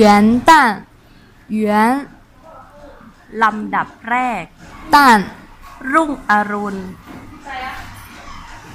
元旦元ลำดับแรก旦รุ่งอรุณ